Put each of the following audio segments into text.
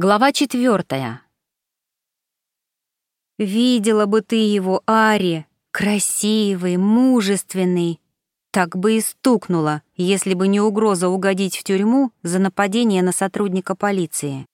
Глава четвертая. «Видела бы ты его, Ари, красивый, мужественный. Так бы и стукнула, если бы не угроза угодить в тюрьму за нападение на сотрудника полиции.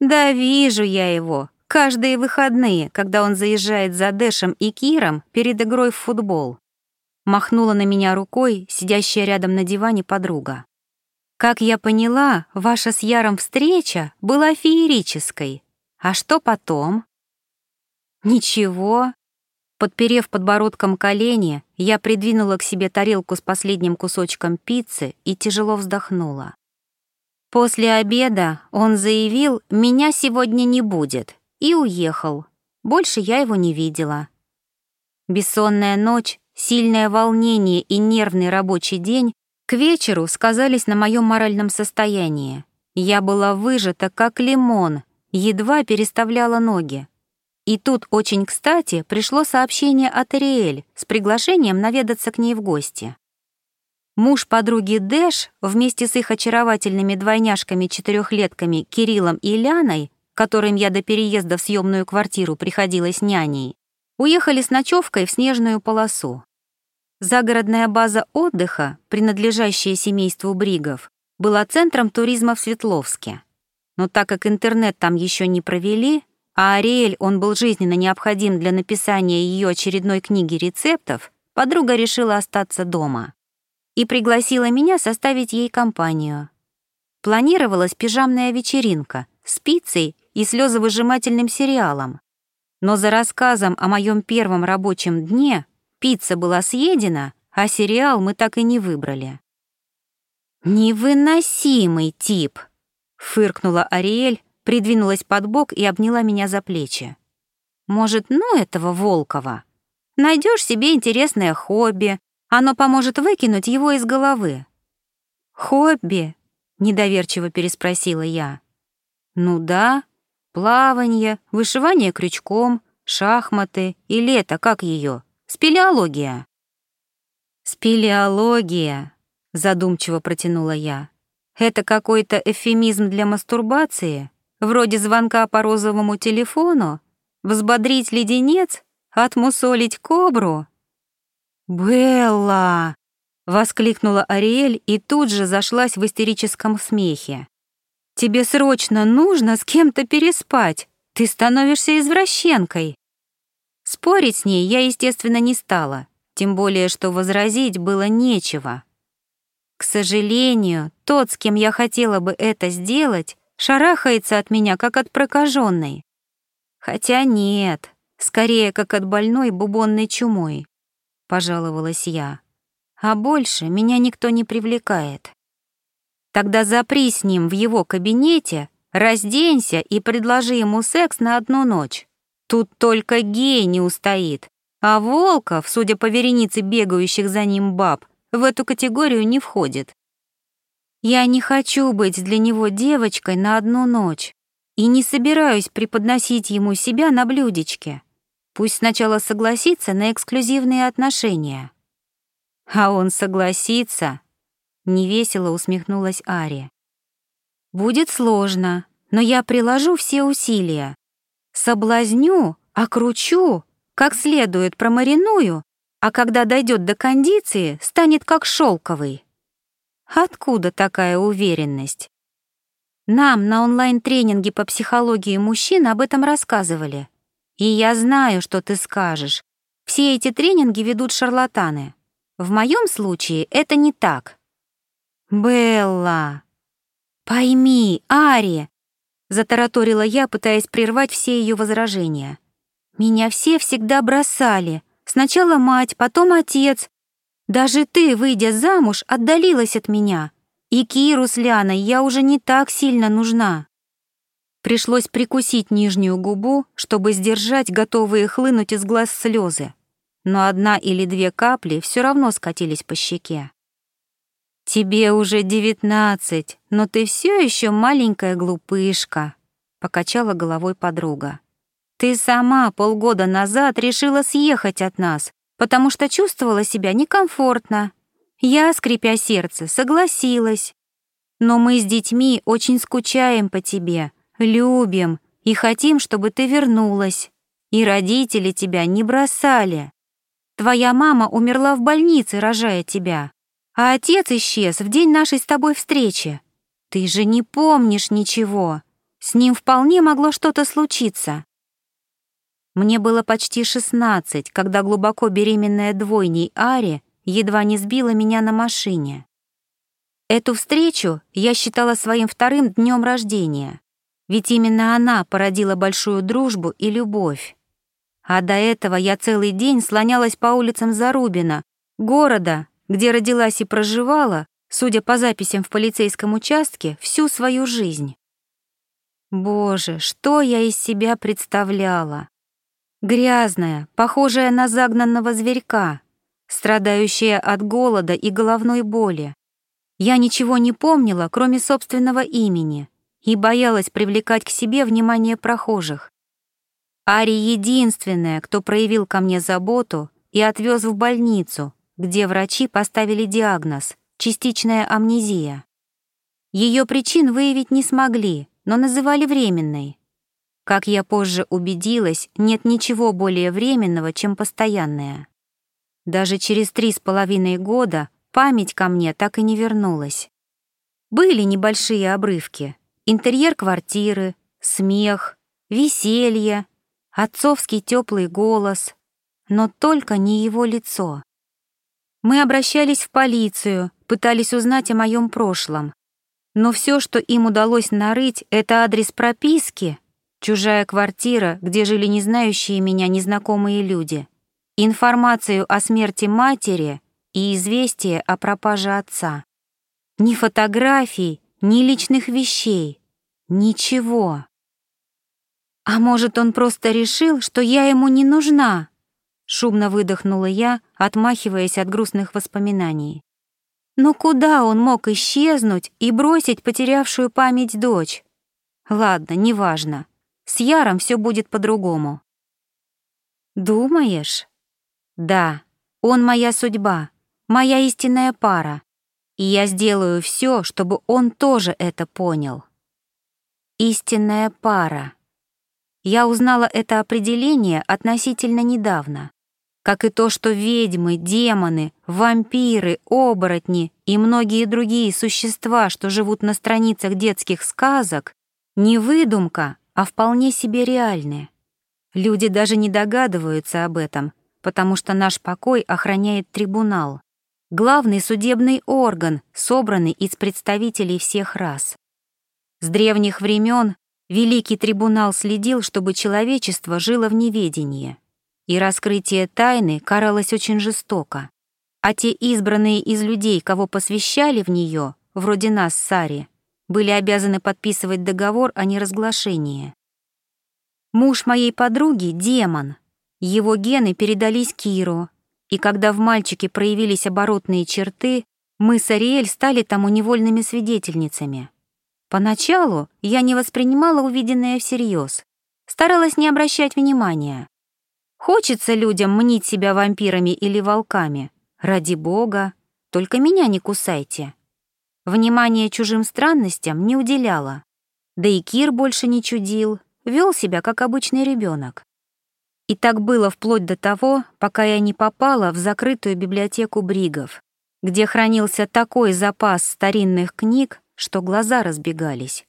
Да вижу я его, каждые выходные, когда он заезжает за Дэшем и Киром перед игрой в футбол. Махнула на меня рукой сидящая рядом на диване подруга. Как я поняла, ваша с Яром встреча была феерической. А что потом? Ничего. Подперев подбородком колени, я придвинула к себе тарелку с последним кусочком пиццы и тяжело вздохнула. После обеда он заявил, меня сегодня не будет, и уехал. Больше я его не видела. Бессонная ночь, сильное волнение и нервный рабочий день к вечеру сказались на моем моральном состоянии. Я была выжата, как лимон, едва переставляла ноги. И тут очень кстати пришло сообщение от Ариэль с приглашением наведаться к ней в гости. Муж подруги Дэш вместе с их очаровательными двойняшками-четырехлетками Кириллом и Ляной, которым я до переезда в съемную квартиру приходилась няней, уехали с ночевкой в снежную полосу. Загородная база отдыха, принадлежащая семейству Бригов, была центром туризма в Светловске. Но так как интернет там еще не провели, а Ариэль он был жизненно необходим для написания ее очередной книги рецептов, подруга решила остаться дома и пригласила меня составить ей компанию. Планировалась пижамная вечеринка с пиццей и слезовыжимательным сериалом. Но за рассказом о моем первом рабочем дне Пицца была съедена, а сериал мы так и не выбрали. «Невыносимый тип!» — фыркнула Ариэль, придвинулась под бок и обняла меня за плечи. «Может, ну этого Волкова? Найдешь себе интересное хобби, оно поможет выкинуть его из головы». «Хобби?» — недоверчиво переспросила я. «Ну да, плавание, вышивание крючком, шахматы и лето, как ее, Спелеология». «Спелеология», — задумчиво протянула я. «Это какой-то эвфемизм для мастурбации? Вроде звонка по розовому телефону? Взбодрить леденец? Отмусолить кобру?» «Белла!» — воскликнула Ариэль и тут же зашлась в истерическом смехе. «Тебе срочно нужно с кем-то переспать. Ты становишься извращенкой». Спорить с ней я, естественно, не стала, тем более, что возразить было нечего. К сожалению, тот, с кем я хотела бы это сделать, шарахается от меня, как от прокаженной. Хотя нет, скорее, как от больной бубонной чумой, пожаловалась я. А больше меня никто не привлекает. Тогда запри с ним в его кабинете, разденься и предложи ему секс на одну ночь. Тут только гей не устоит, а Волков, судя по веренице бегающих за ним баб, в эту категорию не входит. Я не хочу быть для него девочкой на одну ночь и не собираюсь преподносить ему себя на блюдечке. Пусть сначала согласится на эксклюзивные отношения. А он согласится, невесело усмехнулась Ария. Будет сложно, но я приложу все усилия. Соблазню, окручу, как следует промариную, а когда дойдет до кондиции, станет как шелковый. Откуда такая уверенность? Нам на онлайн-тренинге по психологии мужчин об этом рассказывали. И я знаю, что ты скажешь. Все эти тренинги ведут шарлатаны. В моем случае это не так. Белла, пойми, Ари, затараторила я, пытаясь прервать все ее возражения. Меня все всегда бросали. Сначала мать, потом отец. Даже ты, выйдя замуж, отдалилась от меня. И Киру с Ляной я уже не так сильно нужна. Пришлось прикусить нижнюю губу, чтобы сдержать готовые хлынуть из глаз слезы. Но одна или две капли все равно скатились по щеке. «Тебе уже девятнадцать, но ты все еще маленькая глупышка», — покачала головой подруга. «Ты сама полгода назад решила съехать от нас, потому что чувствовала себя некомфортно. Я, скрипя сердце, согласилась. Но мы с детьми очень скучаем по тебе, Любим и хотим, чтобы ты вернулась. И родители тебя не бросали. Твоя мама умерла в больнице, рожая тебя, а отец исчез в день нашей с тобой встречи. Ты же не помнишь ничего. С ним вполне могло что-то случиться. Мне было почти шестнадцать, когда глубоко беременная двойней Ари едва не сбила меня на машине. Эту встречу я считала своим вторым днем рождения, ведь именно она породила большую дружбу и любовь. А до этого я целый день слонялась по улицам Зарубина, города, где родилась и проживала, судя по записям в полицейском участке, всю свою жизнь. Боже, что я из себя представляла! Грязная, похожая на загнанного зверька, страдающая от голода и головной боли. Я ничего не помнила, кроме собственного имени, и боялась привлекать к себе внимание прохожих. Ари единственная, кто проявил ко мне заботу и отвез в больницу, где врачи поставили диагноз — частичная амнезия. Ее причин выявить не смогли, но называли временной. Как я позже убедилась, нет ничего более временного, чем постоянное. Даже через три с половиной года память ко мне так и не вернулась. Были небольшие обрывки. Интерьер квартиры, смех, веселье, отцовский теплый голос, но только не его лицо. Мы обращались в полицию, пытались узнать о моем прошлом. Но все, что им удалось нарыть, это адрес прописки, чужая квартира, где жили незнающие меня незнакомые люди, информацию о смерти матери и известие о пропаже отца. Ни фотографий, ни личных вещей, ничего. А может, он просто решил, что я ему не нужна? Шумно выдохнула я, отмахиваясь от грустных воспоминаний. Но куда он мог исчезнуть и бросить потерявшую память дочь? Ладно, неважно. С Яром все будет по-другому. Думаешь? Да, он моя судьба, моя истинная пара. И я сделаю все, чтобы он тоже это понял. Истинная пара. Я узнала это определение относительно недавно, как и то, что ведьмы, демоны, вампиры, оборотни и многие другие существа, что живут на страницах детских сказок, не выдумка, а вполне себе реальны. Люди даже не догадываются об этом, потому что наш покой охраняет трибунал, главный судебный орган, собранный из представителей всех рас. С древних времен Великий трибунал следил, чтобы человечество жило в неведении, и раскрытие тайны каралось очень жестоко. А те избранные из людей, кого посвящали в нее, вроде нас, Сари, были обязаны подписывать договор о неразглашении. Муж моей подруги — демон. Его гены передались Киру, и когда в мальчике проявились оборотные черты, мы с Ариэль стали тому невольными свидетельницами. Поначалу я не воспринимала увиденное всерьез, старалась не обращать внимания. Хочется людям мнить себя вампирами или волками. Ради бога, только меня не кусайте. Внимание чужим странностям не уделяла. Да и Кир больше не чудил, вел себя как обычный ребенок. И так было вплоть до того, пока я не попала в закрытую библиотеку Бригов, где хранился такой запас старинных книг, что глаза разбегались.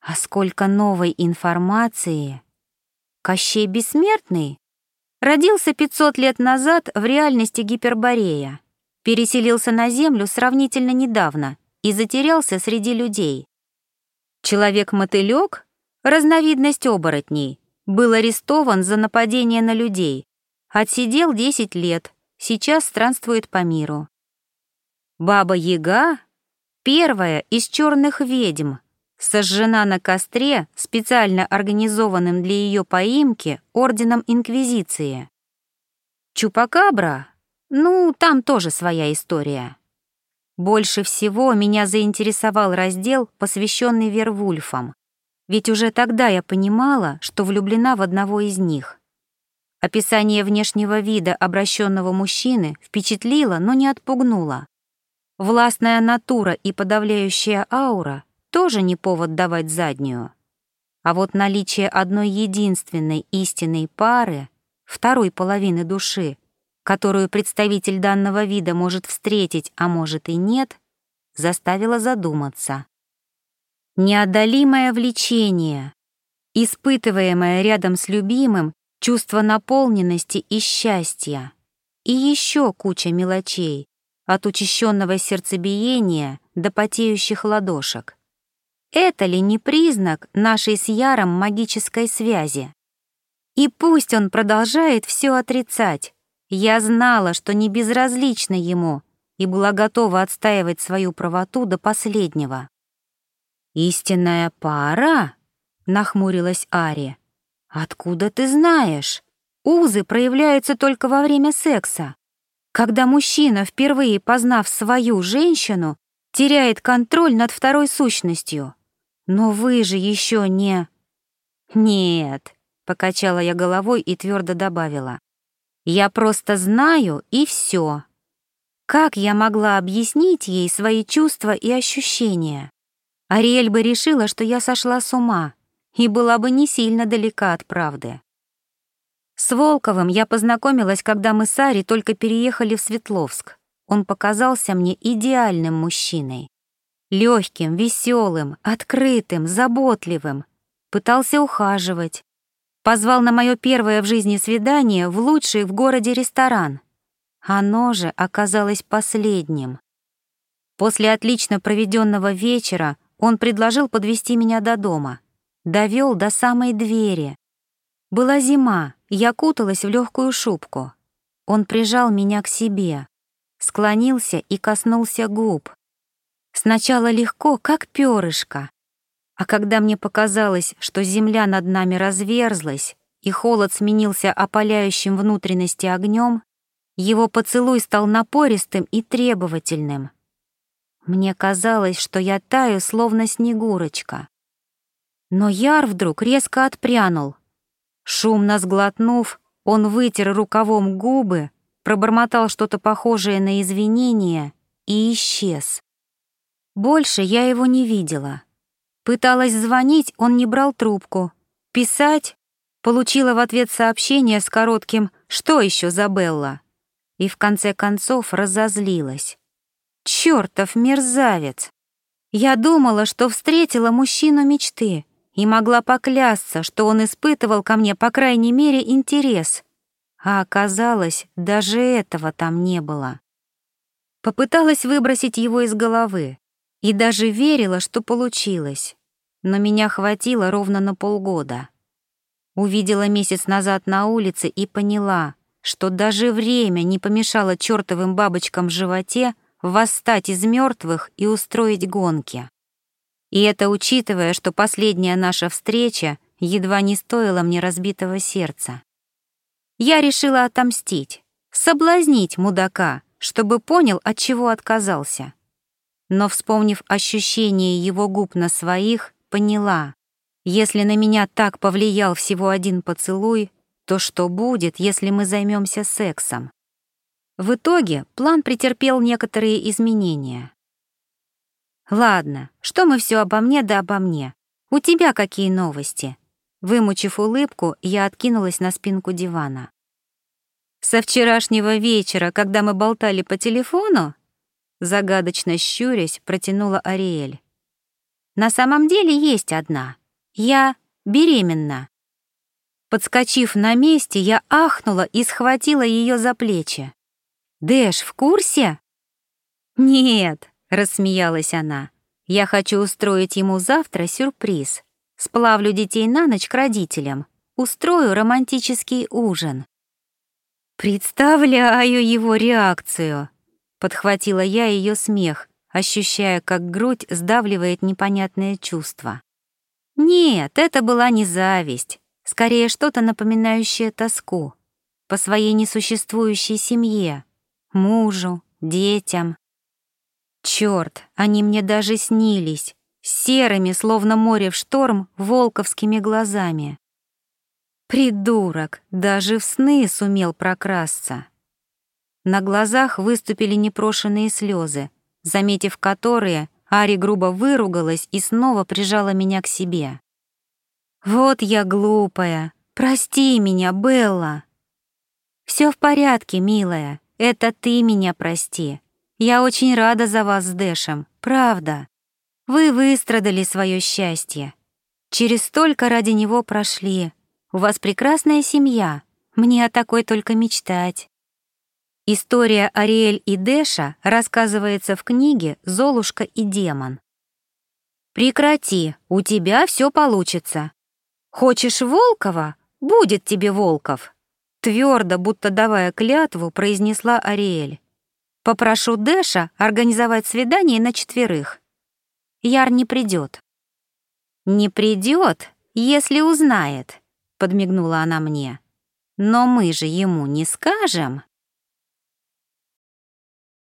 А сколько новой информации! Кощей Бессмертный родился 500 лет назад в реальности Гиперборея, переселился на Землю сравнительно недавно и затерялся среди людей. Человек-мотылёк, разновидность оборотней, был арестован за нападение на людей, отсидел 10 лет, сейчас странствует по миру. Баба-яга Первая из черных ведьм, сожжена на костре, специально организованным для ее поимки Орденом Инквизиции. Чупакабра? Ну, там тоже своя история. Больше всего меня заинтересовал раздел, посвященный Вервульфам, ведь уже тогда я понимала, что влюблена в одного из них. Описание внешнего вида обращенного мужчины впечатлило, но не отпугнуло. Властная натура и подавляющая аура тоже не повод давать заднюю. А вот наличие одной единственной истинной пары, второй половины души, которую представитель данного вида может встретить, а может и нет, заставило задуматься. Неодолимое влечение, испытываемое рядом с любимым чувство наполненности и счастья, и еще куча мелочей, от учащенного сердцебиения до потеющих ладошек. Это ли не признак нашей с Яром магической связи? И пусть он продолжает все отрицать, я знала, что не безразлично ему и была готова отстаивать свою правоту до последнего. «Истинная пара?» — нахмурилась Ари. «Откуда ты знаешь? Узы проявляются только во время секса. Когда мужчина, впервые познав свою женщину, теряет контроль над второй сущностью. Но вы же еще не...» «Нет», — покачала я головой и твердо добавила. «Я просто знаю, и все. Как я могла объяснить ей свои чувства и ощущения? Ариэль бы решила, что я сошла с ума и была бы не сильно далека от правды. С Волковым я познакомилась, когда мы с Ари только переехали в Светловск. Он показался мне идеальным мужчиной. Легким, веселым, открытым, заботливым. Пытался ухаживать. Позвал на мое первое в жизни свидание в лучший в городе ресторан. Оно же оказалось последним. После отлично проведенного вечера он предложил подвести меня до дома. Довел до самой двери. Была зима, я куталась в легкую шубку. Он прижал меня к себе, склонился и коснулся губ. Сначала легко, как перышко. А когда мне показалось, что земля над нами разверзлась и холод сменился опаляющим внутренности огнем, его поцелуй стал напористым и требовательным — мне казалось, что я таю, словно снегурочка. Но Яр вдруг резко отпрянул. Шумно сглотнув, он вытер рукавом губы, пробормотал что-то похожее на извинение и исчез. Больше я его не видела. Пыталась звонить, он не брал трубку. Писать? Получила в ответ сообщение с коротким «Что еще, Забелла?» И в конце концов разозлилась. Чёртов мерзавец! Я думала, что встретила мужчину мечты и могла поклясться, что он испытывал ко мне, по крайней мере, интерес. А оказалось, даже этого там не было. Попыталась выбросить его из головы и даже верила, что получилось. Но меня хватило ровно на полгода. Увидела месяц назад на улице и поняла, что даже время не помешало чёртовым бабочкам в животе восстать из мертвых и устроить гонки. И это учитывая, что последняя наша встреча едва не стоила мне разбитого сердца. Я решила отомстить, соблазнить мудака, чтобы понял, от чего отказался. Но, вспомнив ощущение его губ на своих, поняла, если на меня так повлиял всего один поцелуй, то что будет, если мы займемся сексом? В итоге план претерпел некоторые изменения. «Ладно, что мы все обо мне да обо мне? У тебя какие новости?» Вымучив улыбку, я откинулась на спинку дивана. «Со вчерашнего вечера, когда мы болтали по телефону?» Загадочно щурясь, протянула Ариэль. «На самом деле есть одна. Я беременна». Подскочив на месте, я ахнула и схватила ее за плечи. Дэш в курсе?» «Нет», — рассмеялась она. «Я хочу устроить ему завтра сюрприз. Сплавлю детей на ночь к родителям. Устрою романтический ужин». «Представляю его реакцию», — подхватила я ее смех, ощущая, как грудь сдавливает непонятное чувство. Нет, это была не зависть, скорее что-то напоминающее тоску по своей несуществующей семье, мужу, детям. Черт, они мне даже снились, серыми, словно море в шторм, волковскими глазами. Придурок, даже в сны сумел прокрасться. На глазах выступили непрошенные слезы, заметив которые, Ари грубо выругалась и снова прижала меня к себе. Вот я глупая. Прости меня, Белла. Все в порядке, милая. Это ты меня прости. Я очень рада за вас с Дэшем, правда. Вы выстрадали свое счастье. Через столько ради него прошли. У вас прекрасная семья. Мне о такой только мечтать. История Ариэль и Дэша рассказывается в книге «Золушка и демон». «Прекрати, у тебя все получится. Хочешь Волкова? Будет тебе Волков!» Твердо, будто давая клятву, произнесла Ариэль. «Попрошу Дэша организовать свидание на четверых. Яр не придет. «Не придет, если узнает», — подмигнула она мне. «Но мы же ему не скажем».